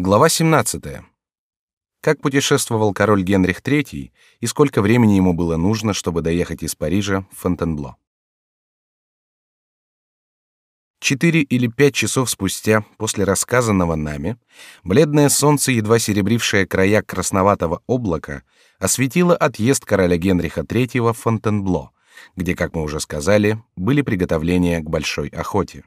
Глава 17. Как путешествовал король Генрих III и сколько времени ему было нужно, чтобы доехать из Парижа в Фонтенбло. Четыре или пять часов спустя, после рассказанного нами, бледное солнце, едва серебрившее края красноватого облака, осветило отъезд короля Генриха III в Фонтенбло, где, как мы уже сказали, были приготовления к большой охоте.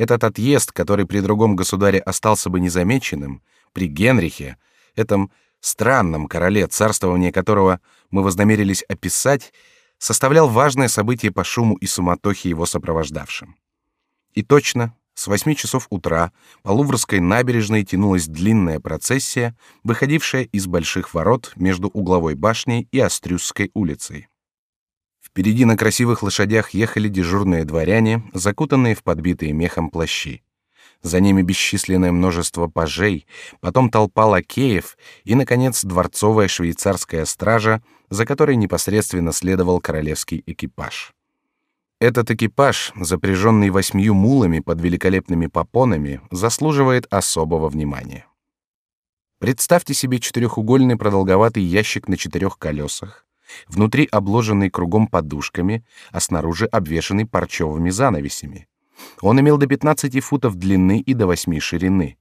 Этот отъезд, который при другом государе остался бы незамеченным, при Генрихе, этом странном короле, царствование которого мы вознамерились описать, составлял важное событие по шуму и суматохе его сопровождавшим. И точно, с восьми часов утра по Луврской набережной тянулась длинная процессия, выходившая из больших ворот между угловой башней и Острюзской улицей. Впереди на красивых лошадях ехали дежурные дворяне, закутанные в подбитые мехом плащи. За ними бесчисленное множество пажей, потом толпа лакеев и, наконец, дворцовая швейцарская стража, за которой непосредственно следовал королевский экипаж. Этот экипаж, запряженный восьмью мулами под великолепными попонами, заслуживает особого внимания. Представьте себе четырехугольный продолговатый ящик на четырех колесах, внутри обложенный кругом подушками, а снаружи обвешанный парчевыми занавесями. Он имел до 15 футов длины и до 8 ширины.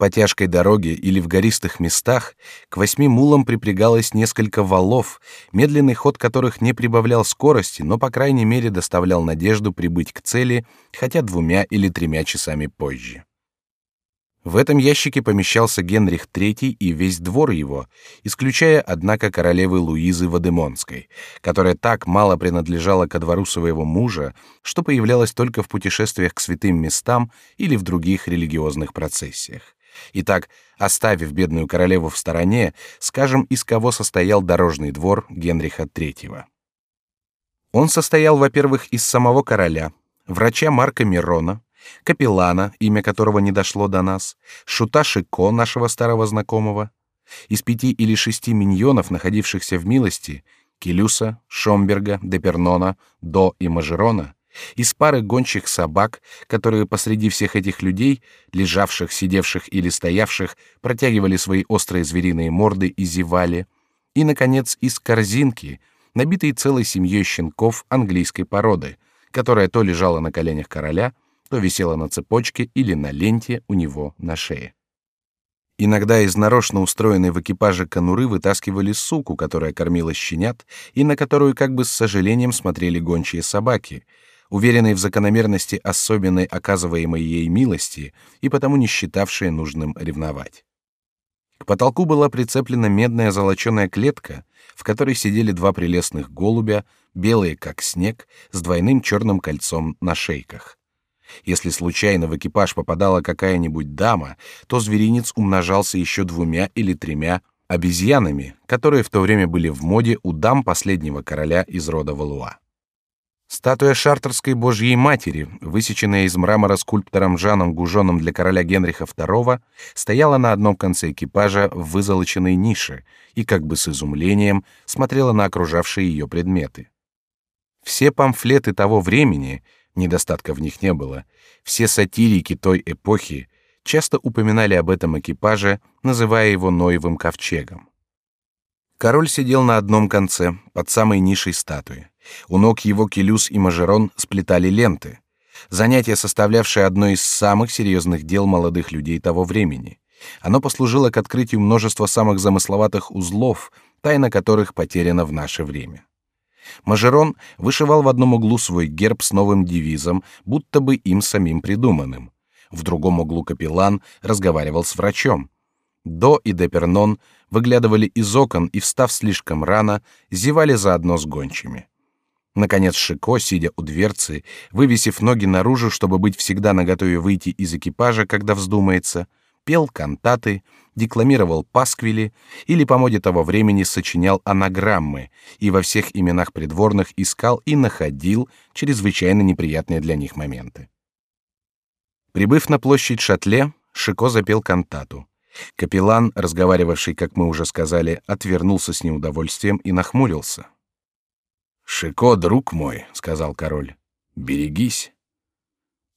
По тяжкой дороге или в гористых местах к восьми мулам припрягалось несколько валов, медленный ход которых не прибавлял скорости, но по крайней мере доставлял надежду прибыть к цели, хотя двумя или тремя часами позже. В этом ящике помещался Генрих III и весь двор его, исключая, однако, королевы Луизы Вадемонской, которая так мало принадлежала ко двору своего мужа, что появлялась только в путешествиях к святым местам или в других религиозных процессиях. Итак, оставив бедную королеву в стороне, скажем, из кого состоял дорожный двор Генриха III. Он состоял, во-первых, из самого короля, врача Марка Мирона, капеллана, имя которого не дошло до нас, шута Шико, нашего старого знакомого, из пяти или шести миньонов, находившихся в милости, Келюса, Шомберга, Депернона, До и Мажерона, из пары гончих собак, которые посреди всех этих людей, лежавших, сидевших или стоявших, протягивали свои острые звериные морды и зевали, и, наконец, из корзинки, набитой целой семьей щенков английской породы, которая то лежала на коленях короля, то висела на цепочке или на ленте у него на шее. Иногда из нарочно устроенной в экипаже конуры вытаскивали суку, которая кормила щенят, и на которую как бы с сожалением смотрели гончие собаки, уверенные в закономерности особенной оказываемой ей милости и потому не считавшие нужным ревновать. К потолку была прицеплена медная золоченая клетка, в которой сидели два прелестных голубя, белые как снег, с двойным черным кольцом на шейках. Если случайно в экипаж попадала какая-нибудь дама, то зверинец умножался еще двумя или тремя обезьянами, которые в то время были в моде у дам последнего короля из рода Валуа. Статуя Шартерской Божьей Матери, высеченная из мрамора скульптором Жаном Гужоном для короля Генриха II, стояла на одном конце экипажа в вызолоченной нише и как бы с изумлением смотрела на окружавшие ее предметы. Все памфлеты того времени — недостатка в них не было, все сатирики той эпохи часто упоминали об этом экипаже, называя его Ноевым ковчегом. Король сидел на одном конце, под самой нишей статуи. У ног его Келюс и Мажерон сплетали ленты. Занятие, составлявшее одно из самых серьезных дел молодых людей того времени. Оно послужило к открытию множества самых замысловатых узлов, тайна которых потеряна в наше время. Мажерон вышивал в одном углу свой герб с новым девизом, будто бы им самим придуманным. В другом углу капеллан разговаривал с врачом. До и Депернон выглядывали из окон и, встав слишком рано, зевали заодно с гончими. Наконец Шико, сидя у дверцы, вывесив ноги наружу, чтобы быть всегда наготове выйти из экипажа, когда вздумается, пел кантаты, декламировал пасквили или по моде того времени сочинял анаграммы и во всех именах придворных искал и находил чрезвычайно неприятные для них моменты. Прибыв на площадь Шатле, Шико запел кантату. Капеллан, разговаривавший, как мы уже сказали, отвернулся с неудовольствием и нахмурился. «Шико, друг мой», — сказал король, — «берегись».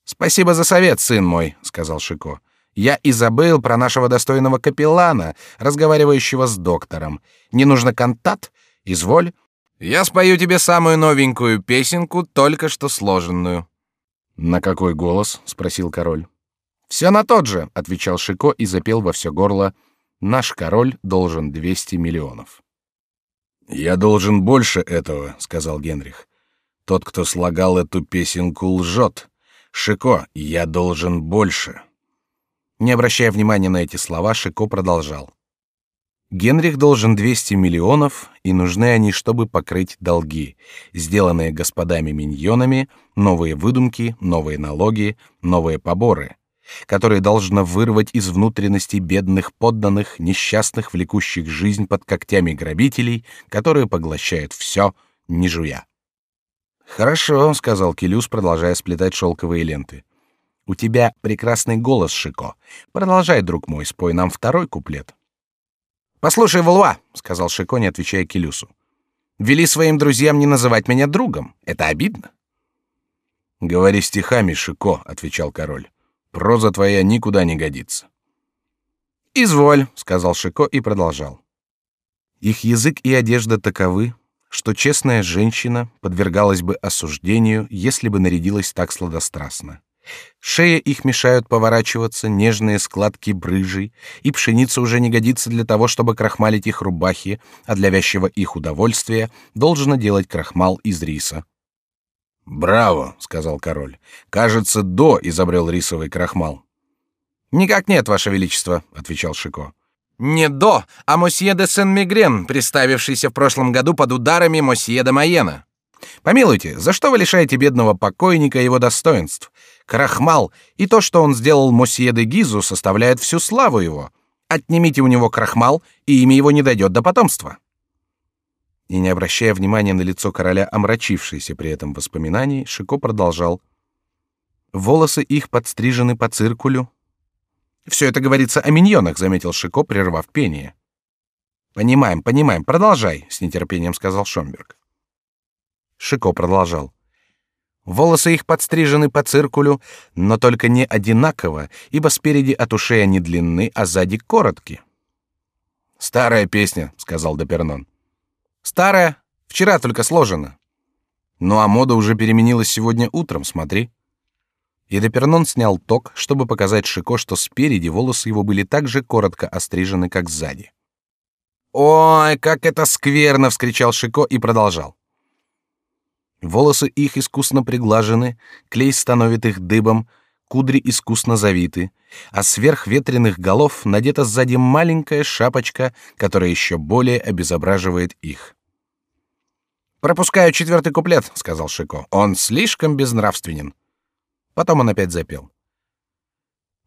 «Спасибо за совет, сын мой», — сказал Шико. Я и забыл про нашего достойного капеллана, разговаривающего с доктором. Не нужно контакт? Изволь. Я спою тебе самую новенькую песенку, только что сложенную. На какой голос? спросил король. Все на тот же, отвечал Шико и запел во все горло. Наш король должен 200 миллионов. Я должен больше этого, сказал Генрих. Тот, кто слагал эту песенку, лжет. Шико, я должен больше. Не обращая внимания на эти слова, Шико продолжал. Генрих должен 200 миллионов, и нужны они, чтобы покрыть долги, сделанные господами-миньонами, новые выдумки, новые налоги, новые поборы, которые должно вырвать из внутренности бедных подданных, несчастных, влекущих жизнь под когтями грабителей, которые поглощают все, не жуя. Хорошо, сказал Келюс, продолжая сплетать шелковые ленты. У тебя прекрасный голос, Шико. Продолжай, друг мой, спой нам второй куплет. Послушай, Валуа, сказал Шико, не отвечая Келюсу. Вели своим друзьям не называть меня другом. Это обидно. Говори стихами, Шико, отвечал король. Проза твоя никуда не годится. Изволь, сказал Шико и продолжал. Их язык и одежда таковы, что честная женщина подвергалась бы осуждению, если бы нарядилась так сладострастно. Шея их мешают поворачиваться нежные складки брыжей, и пшеница уже не годится для того, чтобы крахмалить их рубахи, а для вязчего их удовольствия должно делать крахмал из риса. Браво, сказал король. Кажется, до изобрел рисовый крахмал. Никак нет, ваше величество, отвечал Шико. Не до, а мосье де Сен-Мигрен, приставившийся в прошлом году под ударами мосье де Майена. Помилуйте, за что вы лишаете бедного покойника его достоинств? Крахмал и то, что он сделал мосье де Гизу, составляет всю славу его. Отнимите у него крахмал, и имя его не дойдет до потомства. И не обращая внимания на лицо короля, омрачившееся при этом воспоминании, Шико продолжал: волосы их подстрижены по циркулю. Все это говорится о миньонах, заметил Шико, прервав пение. Понимаем, понимаем. Продолжай, с нетерпением сказал Шомберг. Шико продолжал. Волосы их подстрижены по циркулю, но только не одинаково, ибо спереди от ушей они длинны, а сзади коротки. Старая песня, сказал Депернон. Старая, вчера только сложена. Ну а мода уже переменилась сегодня утром, смотри. И Депернон снял ток, чтобы показать Шико, что спереди волосы его были так же коротко острижены, как сзади. Ой, как это скверно! вскричал Шико и продолжал. Волосы их искусно приглажены, клей становит их дыбом, кудри искусно завиты, а сверх ветреных голов надета сзади маленькая шапочка, которая еще более обезображивает их. Пропускаю четвертый куплет, сказал Шико. Он слишком безнравственен. Потом он опять запел.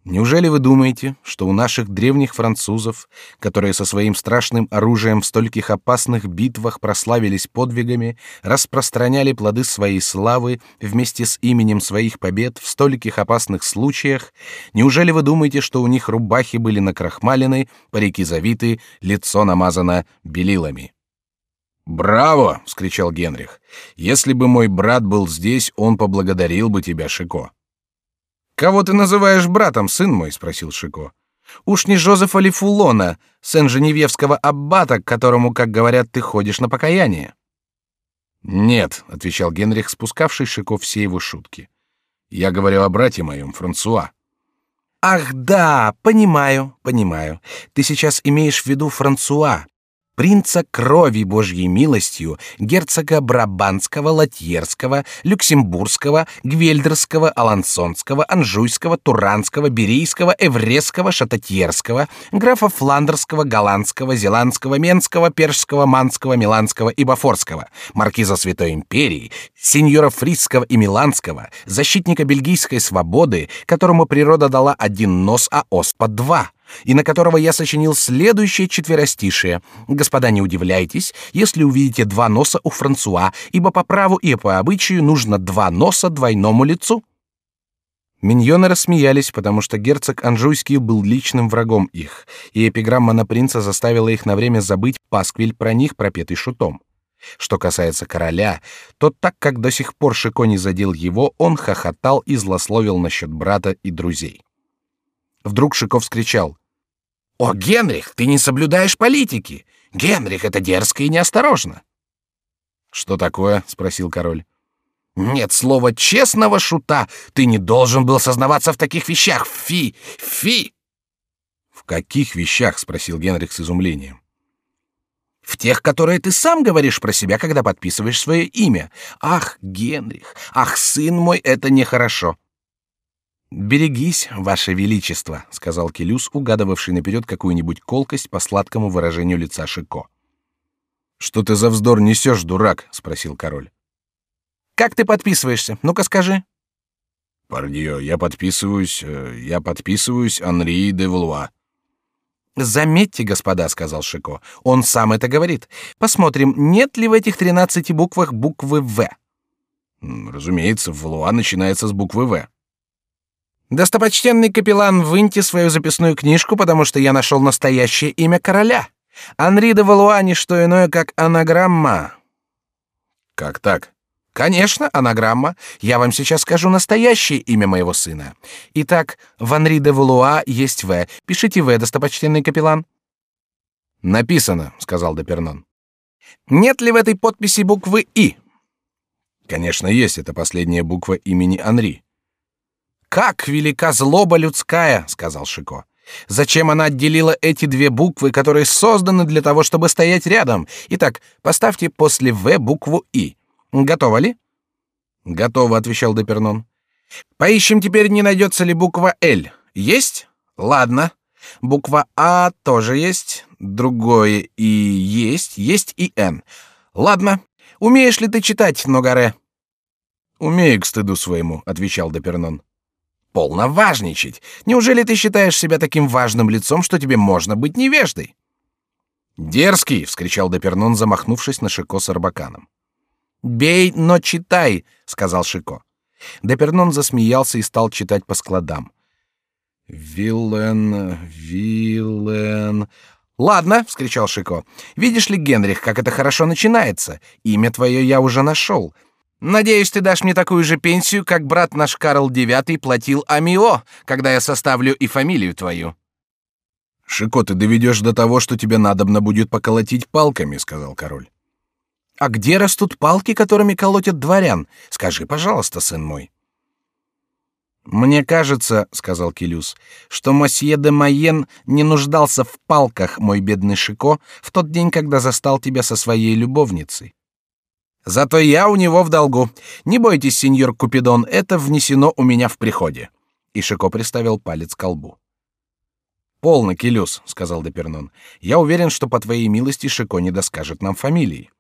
Неужели вы думаете, что у наших древних французов, которые со своим страшным оружием в стольких опасных битвах прославились подвигами, распространяли плоды своей славы вместе с именем своих побед в стольких опасных случаях, неужели вы думаете, что у них рубахи были накрахмалены, парики завиты, лицо намазано белилами? Браво! – вскричал Генрих. Если бы мой брат был здесь, он поблагодарил бы тебя, Шико. Кого ты называешь братом, сын мой? спросил Шико. Уж не Жозефа ли Фулона, Сен-Женевьевского аббата, к которому, как говорят, ты ходишь на покаяние? Нет, отвечал Генрих, спускавший Шико все его шутки. Я говорю о брате моем, Франсуа. Ах, да, понимаю, понимаю. Ты сейчас имеешь в виду Франсуа, принца крови Божьей милостью, герцога Брабанского, Латьерского, Люксембургского, Гвельдерского, Алансонского, Анжуйского, Туранского, Берийского, Эвресского, Шататьерского, графа Фландерского, Голландского, Зеландского, Менского, Першского, Манского, Миланского и Бафорского, маркиза Святой Империи, сеньора Фрисского и Миланского, защитника бельгийской свободы, которому природа дала один нос, а оспа два, и на которого я сочинил следующее четверостишее. Господа, не удивляйтесь, если увидите два носа у Франсуа, ибо по праву и по обычаю нужно два носа двойному лицу. Миньоны рассмеялись, потому что герцог Анжуйский был личным врагом их, и эпиграмма на принца заставила их на время забыть пасквиль про них, пропетый шутом. Что касается короля, то так как до сих пор Шико не задел его, он хохотал и злословил насчет брата и друзей. Вдруг Шиков вскричал: "О, Генрих, ты не соблюдаешь политики! Генрих, это дерзко и неосторожно!" "Что такое?" спросил король. Нет слова честного шута. Ты не должен был сознаваться в таких вещах. Фи, фи. В каких вещах? спросил Генрих с изумлением. В тех, которые ты сам говоришь про себя, когда подписываешь свое имя. Ах, Генрих, ах, сын мой, это нехорошо. Берегись, ваше величество, сказал Келюс, угадывавший наперед какую-нибудь колкость по сладкому выражению лица Шико. Что ты за вздор несешь, дурак? спросил король. Как ты подписываешься? Ну-ка скажи. Пардио, я подписываюсь, э, я подписываюсь Анри де Валуа. Заметьте, господа, сказал Шико, он сам это говорит. Посмотрим, нет ли в этих тринадцати буквах буквы В. Разумеется, Валуа начинается с буквы В. Достопочтенный капеллан, выньте свою записную книжку, потому что я нашел настоящее имя короля. Анри де Валуа не что иное, как анаграмма. Как так? Конечно, анаграмма. Я вам сейчас скажу настоящее имя моего сына. Итак, в Анри де Валуа есть В. Пишите В, достопочтенный капеллан. Написано, сказал Депернон. Нет ли в этой подписи буквы И? Конечно, есть. Это последняя буква имени Анри. Как велика злоба людская, сказал Шико. Зачем она отделила эти две буквы, которые созданы для того, чтобы стоять рядом? Итак, поставьте после В букву И. Готово ли? Готово, отвечал Депернон. Поищем теперь, не найдется ли буква Л. Есть? Ладно. Буква А тоже есть. Другое И есть. Есть и Н. Ладно. Умеешь ли ты читать, Ногаре? Умею к стыду своему, отвечал Депернон. Полно важничать. Неужели ты считаешь себя таким важным лицом, что тебе можно быть невеждой? Дерзкий, вскричал Депернон, замахнувшись на Шико с арбаканом. Бей, но читай, сказал Шико. Депернон засмеялся и стал читать по складам. Виллен, Виллен. Ладно, вскричал Шико. Видишь ли, Генрих, как это хорошо начинается. Имя твое я уже нашел. Надеюсь, ты дашь мне такую же пенсию, как брат наш Карл IX платил Амио, когда я составлю и фамилию твою. Шико, ты доведешь до того, что тебе надобно будет поколотить палками, сказал король. А где растут палки, которыми колотят дворян? Скажи, пожалуйста, сын мой. Мне кажется, сказал Килюс, что мосье де Майен не нуждался в палках, мой бедный Шико, в тот день, когда застал тебя со своей любовницей. Зато я у него в долгу. Не бойтесь, сеньор Купидон, это внесено у меня в приходе. И Шико приставил палец к колбу. Полно, Килюс, сказал Депернон. Я уверен, что по твоей милости Шико не доскажет нам фамилии.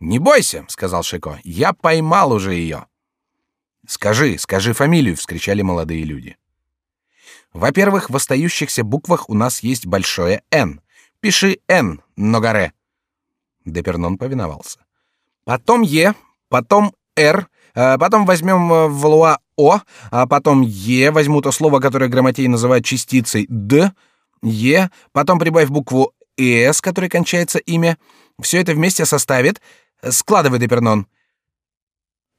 Не бойся, сказал Шико. Я поймал уже ее. Скажи, скажи фамилию, вскричали молодые люди. Во-первых, в остающихся буквах у нас есть большое Н. Пиши Н, Ногаре. Депернон повиновался. Потом Е, потом Р, а потом возьмем э, в Валуа О, а потом Е, возьму то слово, которое грамотей называют частицей Д, Е, потом прибавь букву С, которой кончается имя. Все это вместе составит Складывай, Депернон.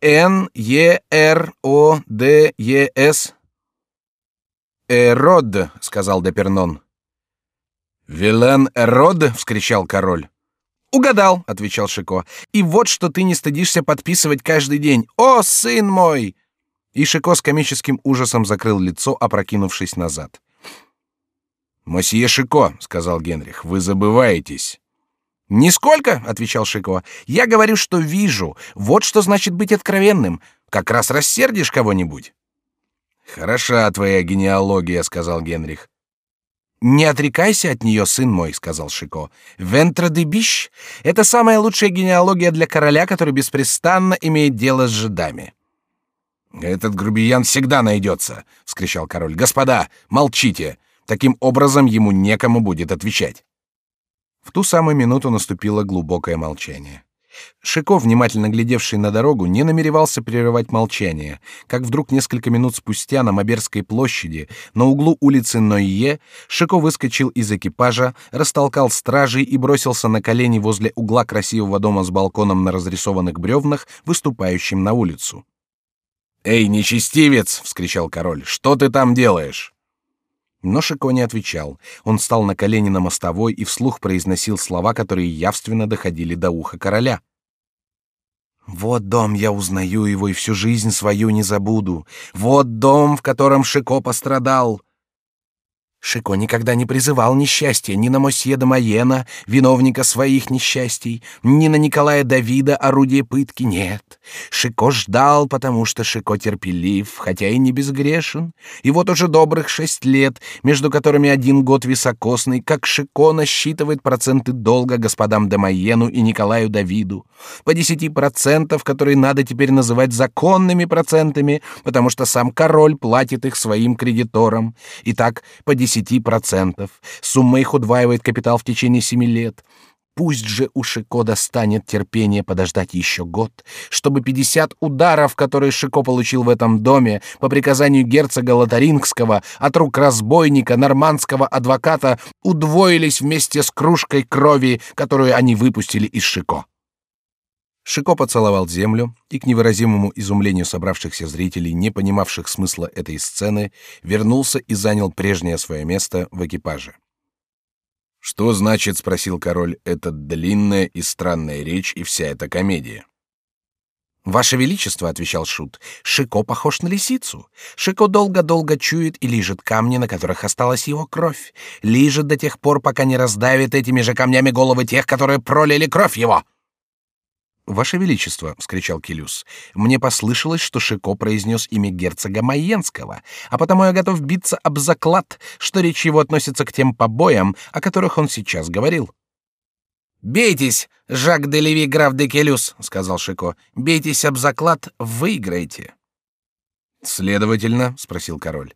Н Е Р О Д Е С. Эрод, сказал Депернон. Вилен Эрод, вскричал король. Угадал, отвечал Шико. И вот что ты не стыдишься подписывать каждый день. О, сын мой! И Шико с комическим ужасом закрыл лицо, опрокинувшись назад. Мосье Шико, сказал Генрих, вы забываетесь. Нисколько, отвечал Шико. Я говорю, что вижу. Вот что значит быть откровенным. Как раз рассердишь кого-нибудь. Хороша твоя генеалогия, сказал Генрих. Не отрекайся от нее, сын мой, сказал Шико. Вентра де биш — это самая лучшая генеалогия для короля, который беспрестанно имеет дело с жидами. Этот грубиян всегда найдется, вскричал король. Господа, молчите. Таким образом ему некому будет отвечать. В ту самую минуту наступило глубокое молчание. Шико, внимательно глядевший на дорогу, не намеревался прерывать молчание, как вдруг несколько минут спустя на Маберской площади, на углу улицы Нойе, Шико выскочил из экипажа, растолкал стражей и бросился на колени возле угла красивого дома с балконом на разрисованных бревнах, выступающим на улицу. «Эй, нечестивец!» — вскричал король. «Что ты там делаешь?» Но Шико не отвечал. Он встал на колени на мостовой и вслух произносил слова, которые явственно доходили до уха короля. Вот дом, я узнаю его и всю жизнь свою не забуду. Вот дом, в котором Шико пострадал. Шико никогда не призывал несчастья ни на Мосье де Майена, виновника своих несчастий, ни на Николая Давида, орудие пытки, нет. Шико ждал, потому что Шико терпелив, хотя и не безгрешен. И вот уже добрых шесть лет, между которыми один год високосный, как Шико насчитывает проценты долга господам де Майену и Николаю Давиду. По десяти процентов, которые надо теперь называть законными процентами, потому что сам король платит их своим кредиторам. Итак, по десяти 10%. Сумма их удваивает капитал в течение семи лет. Пусть же у Шико достанет терпение подождать еще год, чтобы 50 ударов, которые Шико получил в этом доме по приказанию герцога Лотарингского от рук разбойника, нормандского адвоката, удвоились вместе с кружкой крови, которую они выпустили из Шико. Шико поцеловал землю и, к невыразимому изумлению собравшихся зрителей, не понимавших смысла этой сцены, вернулся и занял прежнее свое место в экипаже. «Что значит, — спросил король, — эта длинная и странная речь и вся эта комедия?» «Ваше Величество, — отвечал Шут, — Шико похож на лисицу. Шико долго-долго чует и лижет камни, на которых осталась его кровь. Лижет до тех пор, пока не раздавит этими же камнями головы тех, которые пролили кровь его». Ваше величество, вскричал Келюс, мне послышалось, что Шико произнес имя герцога Майенского, а потому я готов биться об заклад, что речь его относится к тем побоям, о которых он сейчас говорил. Бейтесь, Жак де Леви, граф де Келюс, сказал Шико. Бейтесь об заклад, выиграете. Следовательно, спросил король.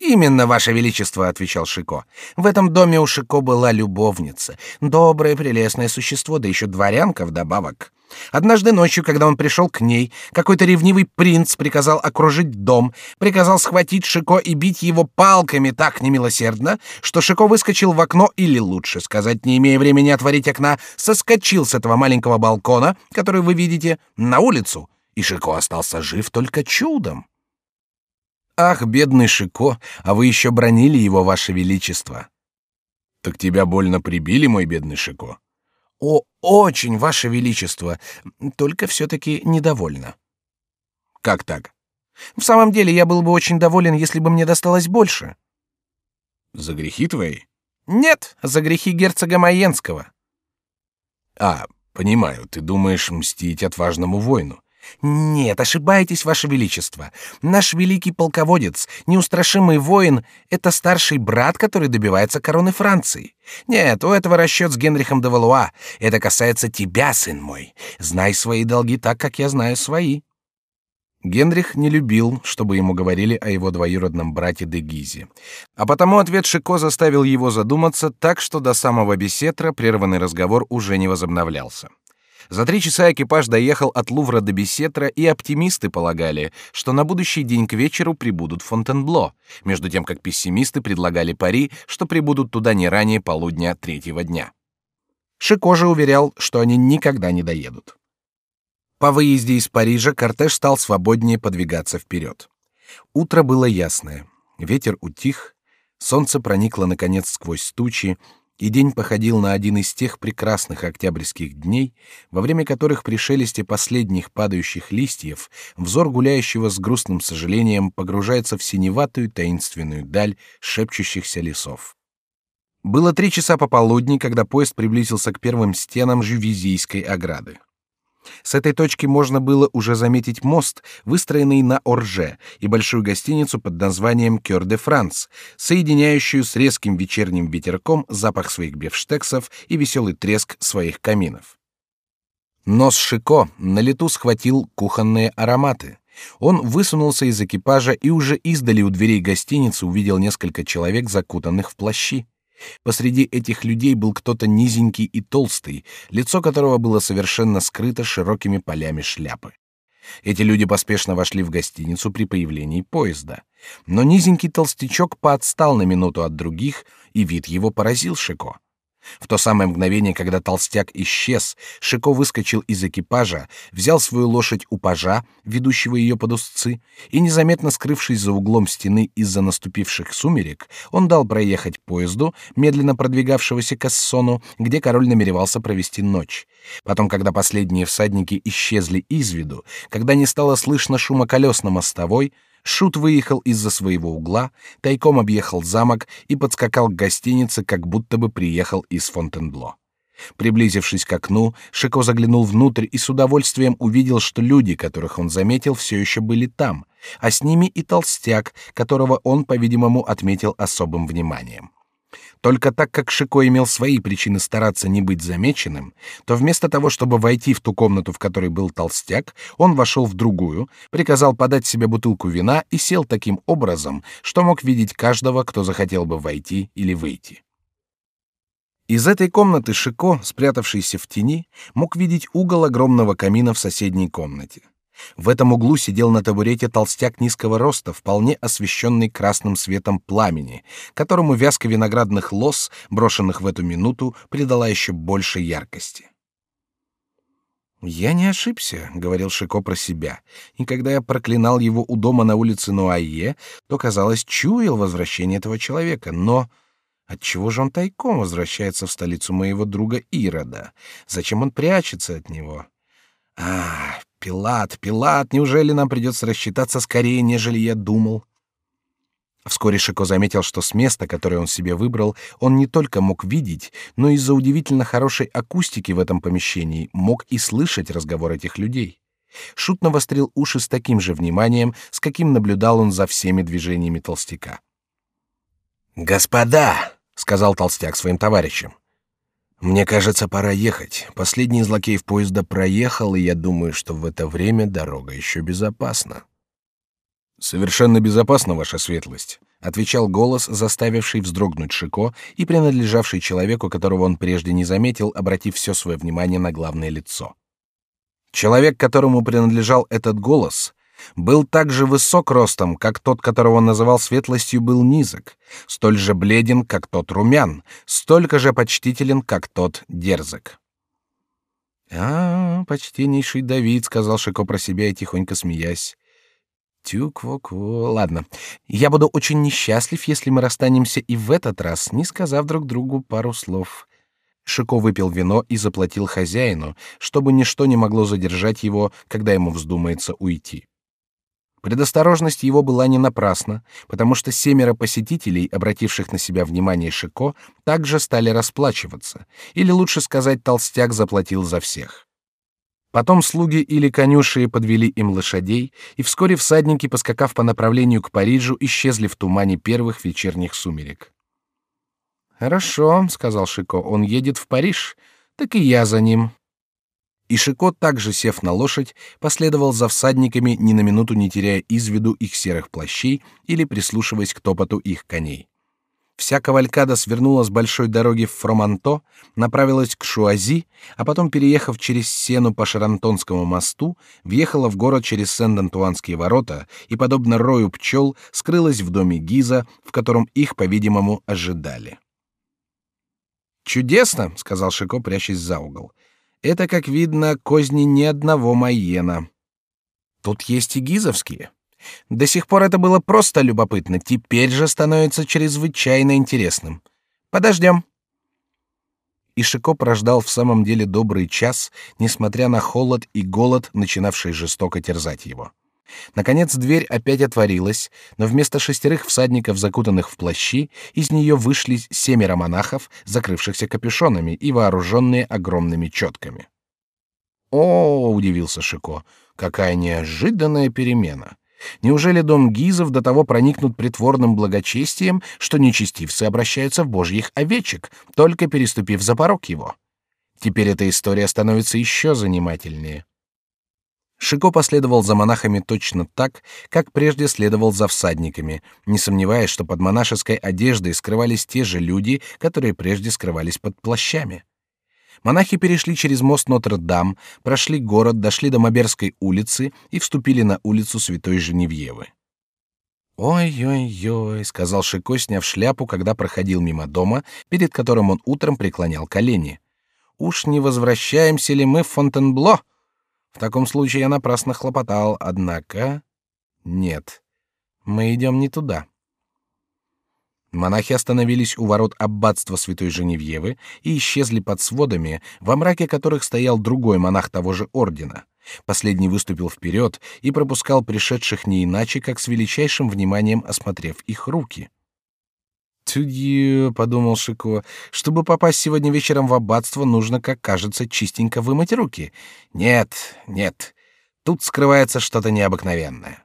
Именно, ваше величество, отвечал Шико. В этом доме у Шико была любовница, доброе прелестное существо, да еще дворянка вдобавок. Однажды ночью, когда он пришел к ней, какой-то ревнивый принц приказал окружить дом, приказал схватить Шико и бить его палками так немилосердно, что Шико выскочил в окно, или лучше сказать, не имея времени отворить окна, соскочил с этого маленького балкона, который вы видите, на улицу, и Шико остался жив только чудом. Ах, бедный Шико, а вы еще бронили его, ваше величество. Так тебя больно прибили, мой бедный Шико. О, очень, ваше величество, только все-таки недовольно. Как так? В самом деле, я был бы очень доволен, если бы мне досталось больше. За грехи твои? Нет, за грехи герцога Майенского. А, понимаю, ты думаешь мстить отважному воину. Нет, ошибаетесь, ваше величество. Наш великий полководец, неустрашимый воин, это старший брат, который добивается короны Франции. Нет, у этого расчет с Генрихом де Валуа. Это касается тебя, сын мой. Знай свои долги так, как я знаю свои. Генрих не любил, чтобы ему говорили о его двоюродном брате де Гизе, а потому ответ Шико заставил его задуматься так, что до самого бесетра прерванный разговор уже не возобновлялся. За три часа экипаж доехал от Лувра до Бесетра, и оптимисты полагали, что на будущий день к вечеру прибудут в Фонтенбло, между тем как пессимисты предлагали пари, что прибудут туда не ранее полудня третьего дня. Шико же уверял, что они никогда не доедут. По выезде из Парижа кортеж стал свободнее подвигаться вперед. Утро было ясное, ветер утих, солнце проникло наконец сквозь тучи, и день походил на один из тех прекрасных октябрьских дней, во время которых при шелесте последних падающих листьев взор гуляющего с грустным сожалением погружается в синеватую таинственную даль шепчущихся лесов. Было три часа пополудни, когда поезд приблизился к первым стенам Жювизийской ограды. С этой точки можно было уже заметить мост, выстроенный на Орже, и большую гостиницу под названием Кёр де Франс, соединяющую с резким вечерним ветерком запах своих бифштексов и веселый треск своих каминов. Нос Шико на лету схватил кухонные ароматы. Он высунулся из экипажа и уже издали у дверей гостиницы увидел несколько человек, закутанных в плащи. Посреди этих людей был кто-то низенький и толстый, лицо которого было совершенно скрыто широкими полями шляпы. Эти люди поспешно вошли в гостиницу при появлении поезда. Но низенький толстячок поотстал на минуту от других, и вид его поразил Шико. В то самое мгновение, когда толстяк исчез, Шико выскочил из экипажа, взял свою лошадь у пажа, ведущего ее под узцы, и, незаметно скрывшись за углом стены из-за наступивших сумерек, он дал проехать поезду, медленно продвигавшегося к Эссону, где король намеревался провести ночь. Потом, когда последние всадники исчезли из виду, когда не стало слышно шума колес на мостовой, Шут выехал из-за своего угла, тайком объехал замок и подскакал к гостинице, как будто бы приехал из Фонтенбло. Приблизившись к окну, Шико заглянул внутрь и с удовольствием увидел, что люди, которых он заметил, все еще были там, а с ними и толстяк, которого он, по-видимому, отметил особым вниманием. Только так как Шико имел свои причины стараться не быть замеченным, то вместо того, чтобы войти в ту комнату, в которой был толстяк, он вошел в другую, приказал подать себе бутылку вина и сел таким образом, что мог видеть каждого, кто захотел бы войти или выйти. Из этой комнаты Шико, спрятавшийся в тени, мог видеть угол огромного камина в соседней комнате. В этом углу сидел на табурете толстяк низкого роста, вполне освещенный красным светом пламени, которому вязка виноградных лоз, брошенных в эту минуту, придала еще больше яркости. «Я не ошибся», — говорил Шико про себя, и когда я проклинал его у дома на улице Нуайе, то, казалось, чуял возвращение этого человека, но... Отчего же он тайком возвращается в столицу моего друга Ирода? Зачем он прячется от него? А, Пилат, Пилат, неужели нам придется рассчитаться скорее, нежели я думал? Вскоре Шико заметил, что с места, которое он себе выбрал, он не только мог видеть, но из-за удивительно хорошей акустики в этом помещении мог и слышать разговор этих людей. Шут навострил уши с таким же вниманием, с каким наблюдал он за всеми движениями толстяка. «Господа!» — сказал толстяк своим товарищам. Мне кажется, пора ехать. Последний из лакеев поезда проехал, и я думаю, что в это время дорога еще безопасна. Совершенно безопасно, ваша светлость, отвечал голос, заставивший вздрогнуть Шико и принадлежавший человеку, которого он прежде не заметил, обратив все свое внимание на главное лицо. Человек, которому принадлежал этот голос, был так же высок ростом, как тот, которого он называл светлостью, был низок, столь же бледен, как тот румян, столько же почтителен, как тот дерзок. А, почтеннейший Давид, сказал Шико про себя и тихонько смеясь. Тюкво-кво. Ладно, я буду очень несчастлив, если мы расстанемся и в этот раз, не сказав друг другу пару слов. Шико выпил вино и заплатил хозяину, чтобы ничто не могло задержать его, когда ему вздумается уйти. Предосторожность его была не напрасна, потому что семеро посетителей, обративших на себя внимание Шико, также стали расплачиваться, или лучше сказать, толстяк заплатил за всех. Потом слуги или конюши подвели им лошадей, и вскоре всадники, поскакав по направлению к Парижу, исчезли в тумане первых вечерних сумерек. Хорошо, сказал Шико, он едет в Париж, так и я за ним. И Шико, также сев на лошадь, последовал за всадниками, ни на минуту не теряя из виду их серых плащей или прислушиваясь к топоту их коней. Вся кавалькада свернула с большой дороги в Фроманто, направилась к Шуази, а потом, переехав через Сену по Шарантонскому мосту, въехала в город через Сен-Антуанские ворота и, подобно рою пчел, скрылась в доме Гиза, в котором их, по-видимому, ожидали. «Чудесно!» — сказал Шико, прячась за угол. Это, как видно, козни ни одного Майена. Тут есть и гизовские. До сих пор это было просто любопытно, теперь же становится чрезвычайно интересным. Подождем. И прождал в самом деле добрый час, несмотря на холод и голод, начинавший жестоко терзать его. Наконец дверь опять отворилась, но вместо шестерых всадников, закутанных в плащи, из нее вышли семеро монахов, закрывшихся капюшонами и вооруженные огромными четками. О, удивился Шико, какая неожиданная перемена! Неужели дом Гизов до того проникнут притворным благочестием, что нечестивцы обращаются в божьих овечек, только переступив за порог его? Теперь эта история становится еще занимательнее. Шико последовал за монахами точно так, как прежде следовал за всадниками, не сомневаясь, что под монашеской одеждой скрывались те же люди, которые прежде скрывались под плащами. Монахи перешли через мост Нотр-Дам, прошли город, дошли до Маберской улицы и вступили на улицу Святой Женевьевы. «Ой-ой-ой», — сказал Шико, сняв шляпу, когда проходил мимо дома, перед которым он утром преклонял колени. «Уж не возвращаемся ли мы в Фонтенбло?» В таком случае я напрасно хлопотал, однако... Нет, мы идем не туда. Монахи остановились у ворот аббатства Святой Женевьевы и исчезли под сводами, во мраке которых стоял другой монах того же ордена. Последний выступил вперед и пропускал пришедших не иначе, как с величайшим вниманием осмотрев их руки. «Тюдью», — подумал Шико, — «чтобы попасть сегодня вечером в аббатство, нужно, как кажется, чистенько вымыть руки. Нет, нет, тут скрывается что-то необыкновенное».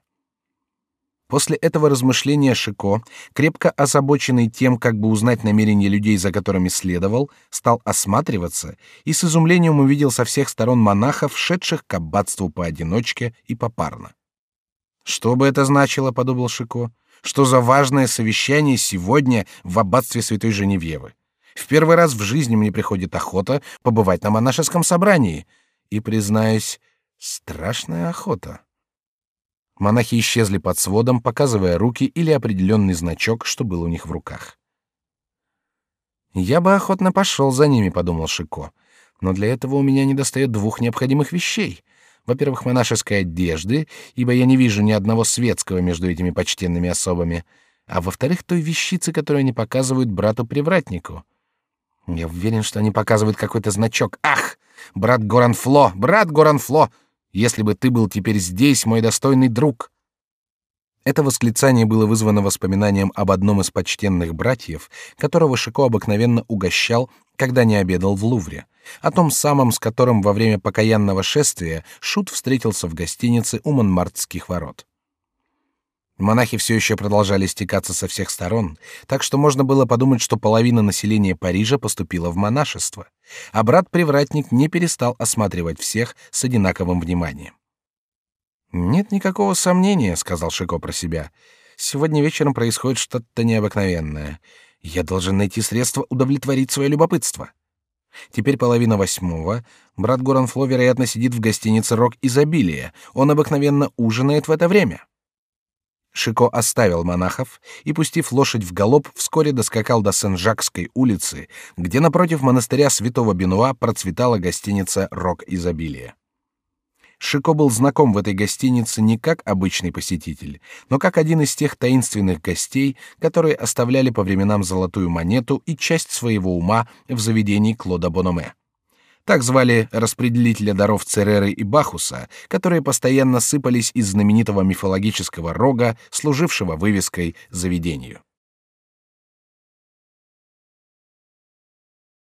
После этого размышления Шико, крепко озабоченный тем, как бы узнать намерения людей, за которыми следовал, стал осматриваться и с изумлением увидел со всех сторон монахов, шедших к аббатству поодиночке и попарно. «Что бы это значило?» — подумал Шико. «Что за важное совещание сегодня в аббатстве Святой Женевьевы? В первый раз в жизни мне приходит охота побывать на монашеском собрании. И, признаюсь, страшная охота». Монахи исчезли под сводом, показывая руки или определенный значок, что был у них в руках. «Я бы охотно пошел за ними», — подумал Шико. «Но для этого у меня недостает двух необходимых вещей. Во-первых, монашеской одежды, ибо я не вижу ни одного светского между этими почтенными особами, а во-вторых, той вещицы, которую они показывают брату-привратнику. Я уверен, что они показывают какой-то значок. Ах, брат Горанфло, брат Горанфло, если бы ты был теперь здесь, мой достойный друг. Это восклицание было вызвано воспоминанием об одном из почтенных братьев, которого Шико обыкновенно угощал, когда не обедал в Лувре, о том самом, с которым во время покаянного шествия Шут встретился в гостинице у Монмартских ворот. Монахи все еще продолжали стекаться со всех сторон, так что можно было подумать, что половина населения Парижа поступила в монашество, а брат-привратник не перестал осматривать всех с одинаковым вниманием. «Нет никакого сомнения», — сказал Шико про себя. «Сегодня вечером происходит что-то необыкновенное. Я должен найти средства удовлетворить свое любопытство». Теперь половина восьмого. Брат Горанфло, вероятно, сидит в гостинице «Рок изобилия». Он обыкновенно ужинает в это время. Шико оставил монахов и, пустив лошадь в галоп, вскоре доскакал до Сен-Жакской улицы, где напротив монастыря Святого Бенуа процветала гостиница «Рок изобилия». Шико был знаком в этой гостинице не как обычный посетитель, но как один из тех таинственных гостей, которые оставляли по временам золотую монету и часть своего ума в заведении Клода Бономе. Так звали распределителя даров Цереры и Бахуса, которые постоянно сыпались из знаменитого мифологического рога, служившего вывеской заведению.